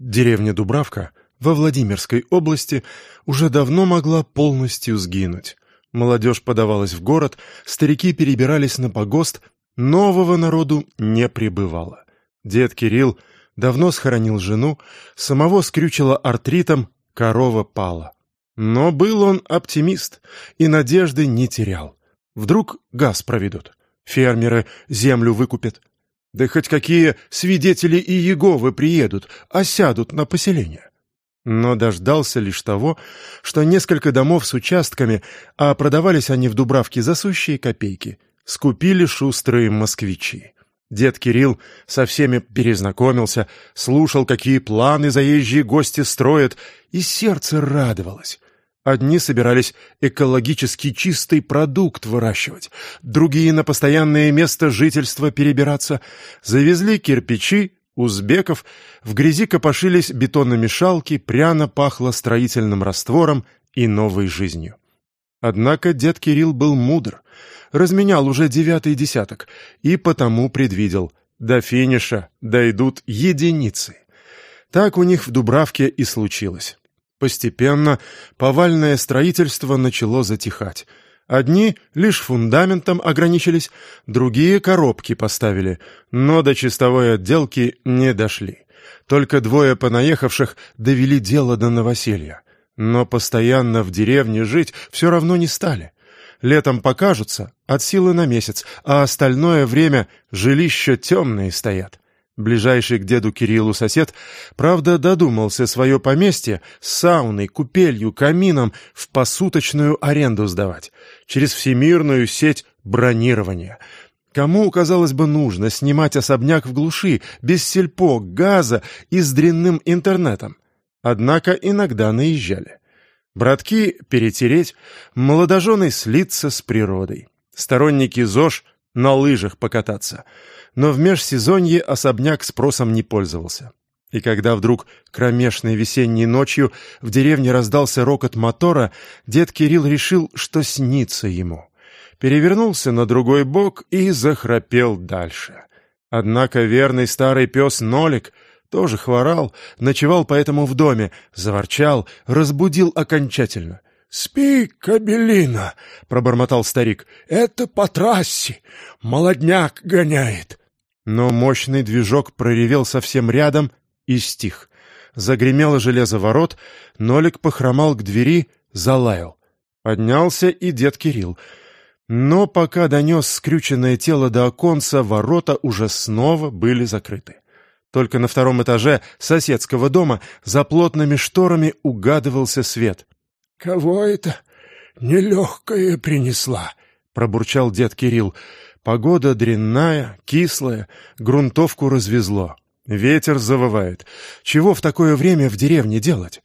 Деревня Дубравка во Владимирской области уже давно могла полностью сгинуть. Молодежь подавалась в город, старики перебирались на погост, нового народу не прибывало. Дед Кирилл давно схоронил жену, самого скрючило артритом, корова пала. Но был он оптимист и надежды не терял. Вдруг газ проведут, фермеры землю выкупят. Да хоть какие свидетели и Еговы приедут, осядут на поселение. Но дождался лишь того, что несколько домов с участками, а продавались они в Дубравке за сущие копейки, скупили шустрые москвичи. Дед Кирилл со всеми перезнакомился, слушал, какие планы заезжие гости строят, и сердце радовалось. Одни собирались экологически чистый продукт выращивать, другие на постоянное место жительства перебираться. Завезли кирпичи, узбеков, в грязи копошились бетономешалки, пряно пахло строительным раствором и новой жизнью. Однако дед Кирилл был мудр, разменял уже девятый десяток и потому предвидел, до финиша дойдут единицы. Так у них в Дубравке и случилось. Постепенно повальное строительство начало затихать. Одни лишь фундаментом ограничились, другие коробки поставили, но до чистовой отделки не дошли. Только двое понаехавших довели дело до новоселья. Но постоянно в деревне жить все равно не стали. Летом покажутся, от силы на месяц, а остальное время жилища темные стоят. Ближайший к деду Кириллу сосед, правда, додумался свое поместье с сауной, купелью, камином в посуточную аренду сдавать, через всемирную сеть бронирования. Кому, казалось бы, нужно снимать особняк в глуши, без сельпо, газа и с дрянным интернетом? Однако иногда наезжали. Братки перетереть, молодожены слиться с природой. Сторонники ЗОЖ на лыжах покататься — но в межсезонье особняк спросом не пользовался. И когда вдруг кромешной весенней ночью в деревне раздался рокот мотора, дед Кирилл решил, что снится ему. Перевернулся на другой бок и захрапел дальше. Однако верный старый пес Нолик тоже хворал, ночевал поэтому в доме, заворчал, разбудил окончательно. «Спи, кабелина!» — пробормотал старик. «Это по трассе. Молодняк гоняет. Но мощный движок проревел совсем рядом и стих. Загремело железо ворот, Нолик похромал к двери, залаял. Поднялся и дед Кирилл. Но пока донес скрюченное тело до оконца, ворота уже снова были закрыты. Только на втором этаже соседского дома за плотными шторами угадывался свет. «Кого это нелегкая принесла?» — пробурчал дед Кирилл. Погода дрянная, кислая, грунтовку развезло. Ветер завывает. Чего в такое время в деревне делать?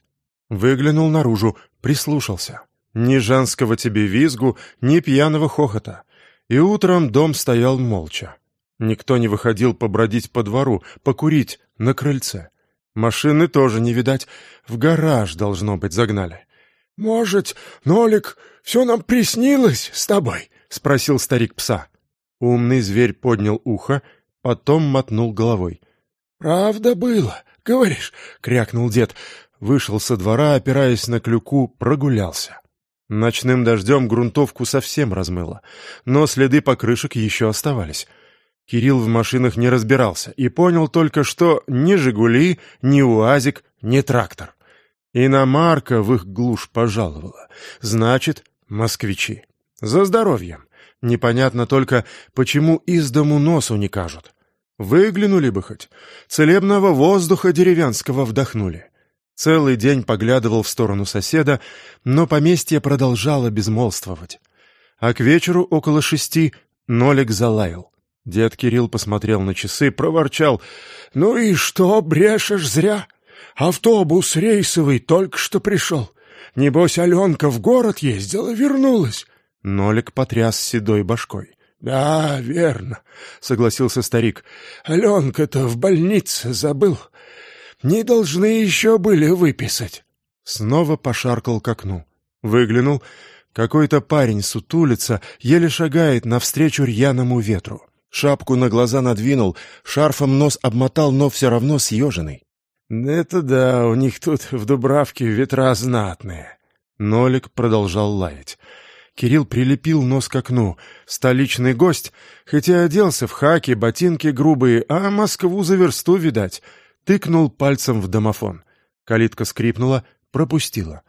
Выглянул наружу, прислушался. Ни женского тебе визгу, ни пьяного хохота. И утром дом стоял молча. Никто не выходил побродить по двору, покурить на крыльце. Машины тоже не видать, в гараж, должно быть, загнали. — Может, Нолик, все нам приснилось с тобой? — спросил старик пса. Умный зверь поднял ухо, потом мотнул головой. «Правда было, говоришь?» — крякнул дед. Вышел со двора, опираясь на клюку, прогулялся. Ночным дождем грунтовку совсем размыло, но следы покрышек еще оставались. Кирилл в машинах не разбирался и понял только, что ни «Жигули», ни «УАЗик», ни трактор. Иномарка в их глушь пожаловала. Значит, москвичи. За здоровьем. Непонятно только, почему из дому носу не кажут. Выглянули бы хоть, целебного воздуха деревенского вдохнули. Целый день поглядывал в сторону соседа, но поместье продолжало безмолвствовать. А к вечеру около шести Нолик залаял. Дед Кирилл посмотрел на часы, проворчал. «Ну и что, брешешь зря? Автобус рейсовый только что пришел. Небось, Аленка в город ездила, вернулась. Нолик потряс седой башкой. «Да, верно», — согласился старик. «Аленка-то в больнице забыл. Не должны еще были выписать». Снова пошаркал к окну. Выглянул. Какой-то парень сутулится, еле шагает навстречу рьяному ветру. Шапку на глаза надвинул, шарфом нос обмотал, но все равно съеженный. «Это да, у них тут в Дубравке ветра знатные». Нолик продолжал лаять. Кирилл прилепил нос к окну. Столичный гость, хотя оделся в хаки, ботинки грубые, а Москву за версту, видать, тыкнул пальцем в домофон. Калитка скрипнула, пропустила.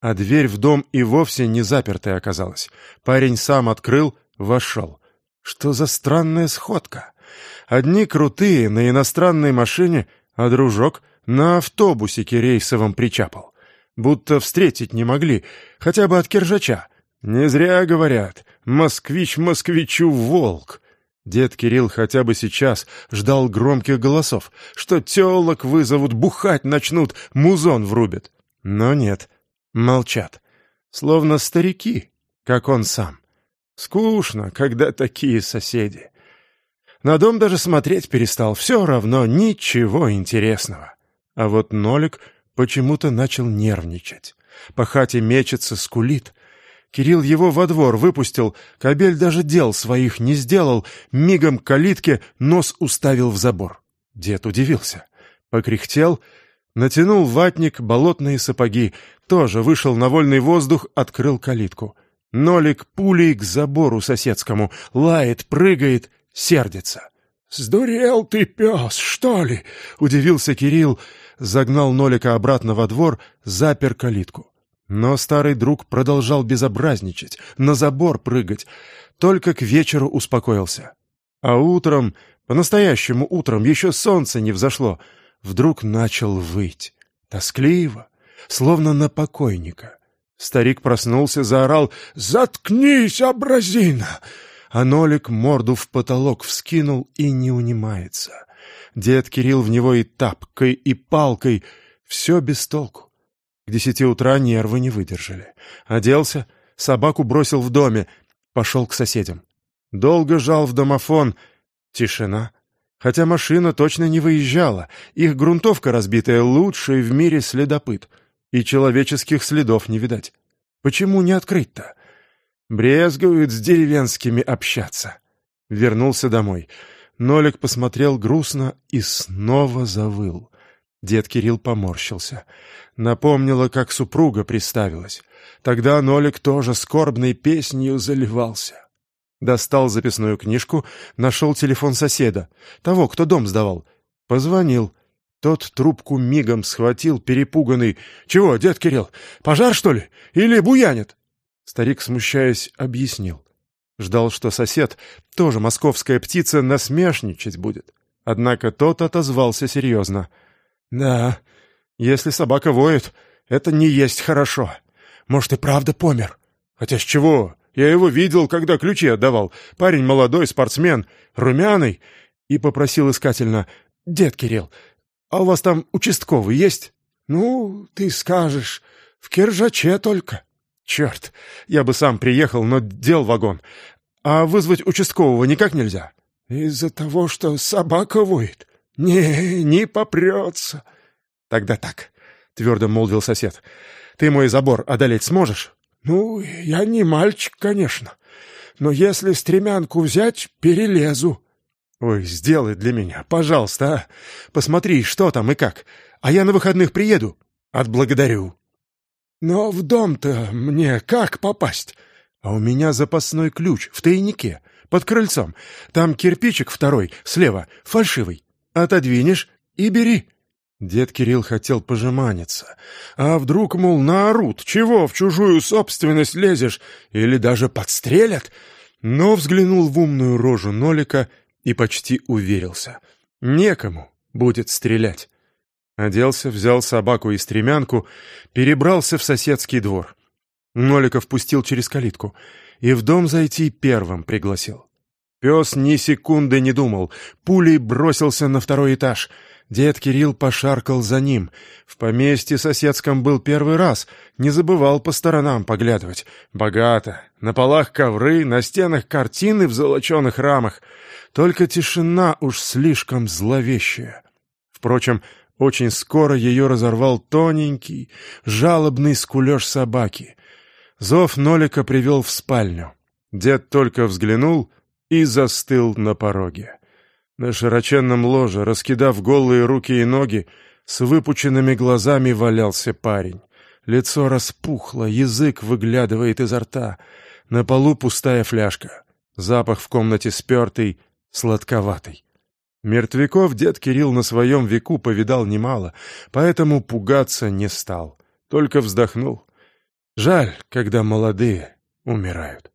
А дверь в дом и вовсе не запертая оказалась. Парень сам открыл, вошел. Что за странная сходка? Одни крутые на иностранной машине, а дружок на автобусике рейсовом причапал. Будто встретить не могли, хотя бы от Киржача. Не зря говорят, москвич москвичу волк. Дед Кирилл хотя бы сейчас ждал громких голосов, что телок вызовут, бухать начнут, музон врубят. Но нет, молчат, словно старики, как он сам. Скучно, когда такие соседи. На дом даже смотреть перестал, все равно ничего интересного. А вот Нолик почему-то начал нервничать. По хате мечется, скулит. Кирилл его во двор выпустил, кобель даже дел своих не сделал, мигом к калитке нос уставил в забор. Дед удивился. Покряхтел, натянул ватник, болотные сапоги, тоже вышел на вольный воздух, открыл калитку. Нолик пулей к забору соседскому, лает, прыгает, сердится. «Сдурел ты, пес, что ли?» — удивился Кирилл, загнал Нолика обратно во двор, запер калитку. Но старый друг продолжал безобразничать, на забор прыгать, только к вечеру успокоился. А утром, по-настоящему утром, еще солнце не взошло, вдруг начал выть. Тоскливо, словно на покойника. Старик проснулся, заорал «Заткнись, образина!» А Нолик морду в потолок вскинул и не унимается. Дед Кирилл в него и тапкой, и палкой. Все без толку. К десяти утра нервы не выдержали. Оделся, собаку бросил в доме, пошел к соседям. Долго жал в домофон. Тишина. Хотя машина точно не выезжала. Их грунтовка разбитая, лучший в мире следопыт. И человеческих следов не видать. Почему не открыть-то? Брезгуют с деревенскими общаться. Вернулся домой. Нолик посмотрел грустно и снова завыл. Дед Кирилл поморщился. Напомнила, как супруга приставилась. Тогда Нолик тоже скорбной песнью заливался. Достал записную книжку, нашел телефон соседа, того, кто дом сдавал. Позвонил. Тот трубку мигом схватил, перепуганный. «Чего, дед Кирилл, пожар, что ли? Или буянит?» Старик, смущаясь, объяснил. Ждал, что сосед, тоже московская птица, насмешничать будет. Однако тот отозвался серьезно. «Да, если собака воет, это не есть хорошо. Может, и правда помер. Хотя с чего? Я его видел, когда ключи отдавал. Парень молодой, спортсмен, румяный». И попросил искательно. «Дед Кирилл, а у вас там участковый есть?» «Ну, ты скажешь, в Киржаче только». «Черт, я бы сам приехал, но дел вагон. А вызвать участкового никак нельзя?» «Из-за того, что собака воет? Не, не попрется». «Тогда так», — твердо молвил сосед. «Ты мой забор одолеть сможешь?» «Ну, я не мальчик, конечно. Но если стремянку взять, перелезу». «Ой, сделай для меня, пожалуйста, а. Посмотри, что там и как. А я на выходных приеду. Отблагодарю». «Но в дом-то мне как попасть?» «А у меня запасной ключ в тайнике, под крыльцом. Там кирпичик второй, слева, фальшивый. Отодвинешь и бери». Дед Кирилл хотел пожеманиться. А вдруг, мол, наорут, чего в чужую собственность лезешь, или даже подстрелят? Но взглянул в умную рожу Нолика и почти уверился. Некому будет стрелять. Оделся, взял собаку и стремянку, перебрался в соседский двор. Нолика впустил через калитку и в дом зайти первым пригласил. Пес ни секунды не думал, пулей бросился на второй этаж — Дед Кирилл пошаркал за ним. В поместье соседском был первый раз, не забывал по сторонам поглядывать. Богато. На полах ковры, на стенах картины в золоченых рамах. Только тишина уж слишком зловещая. Впрочем, очень скоро ее разорвал тоненький, жалобный скулеж собаки. Зов Нолика привел в спальню. Дед только взглянул и застыл на пороге. На широченном ложе, раскидав голые руки и ноги, С выпученными глазами валялся парень. Лицо распухло, язык выглядывает изо рта. На полу пустая фляжка. Запах в комнате спертый, сладковатый. Мертвяков дед Кирилл на своем веку повидал немало, поэтому пугаться не стал. Только вздохнул. Жаль, когда молодые умирают.